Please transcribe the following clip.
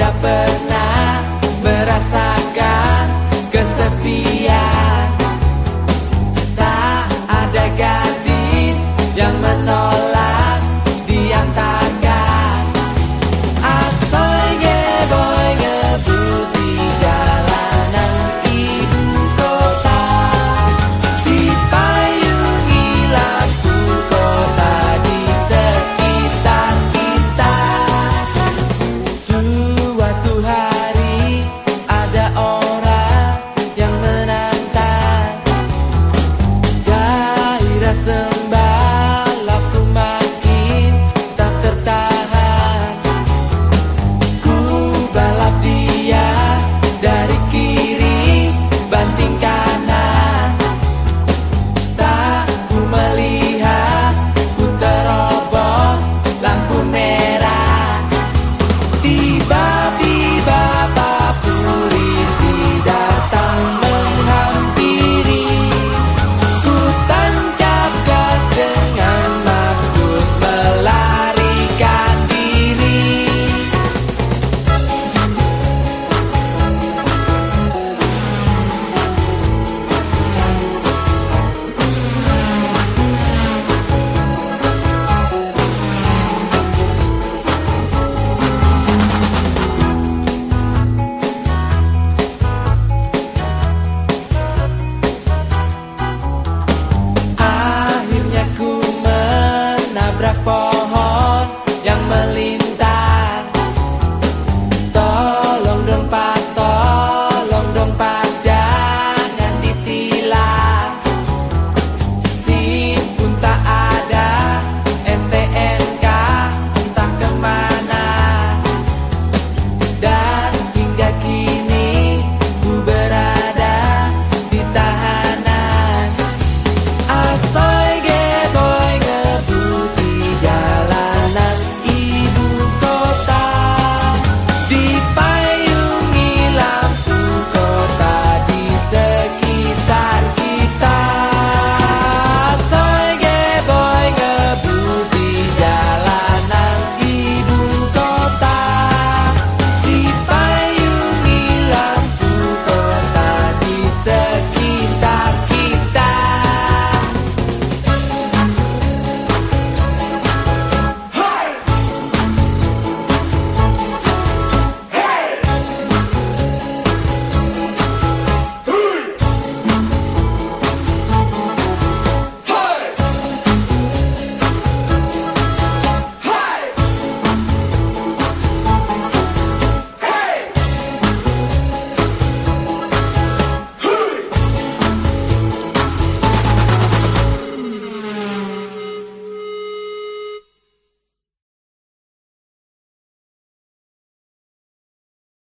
tidak pernah merasakan kesepian. Tak ada garis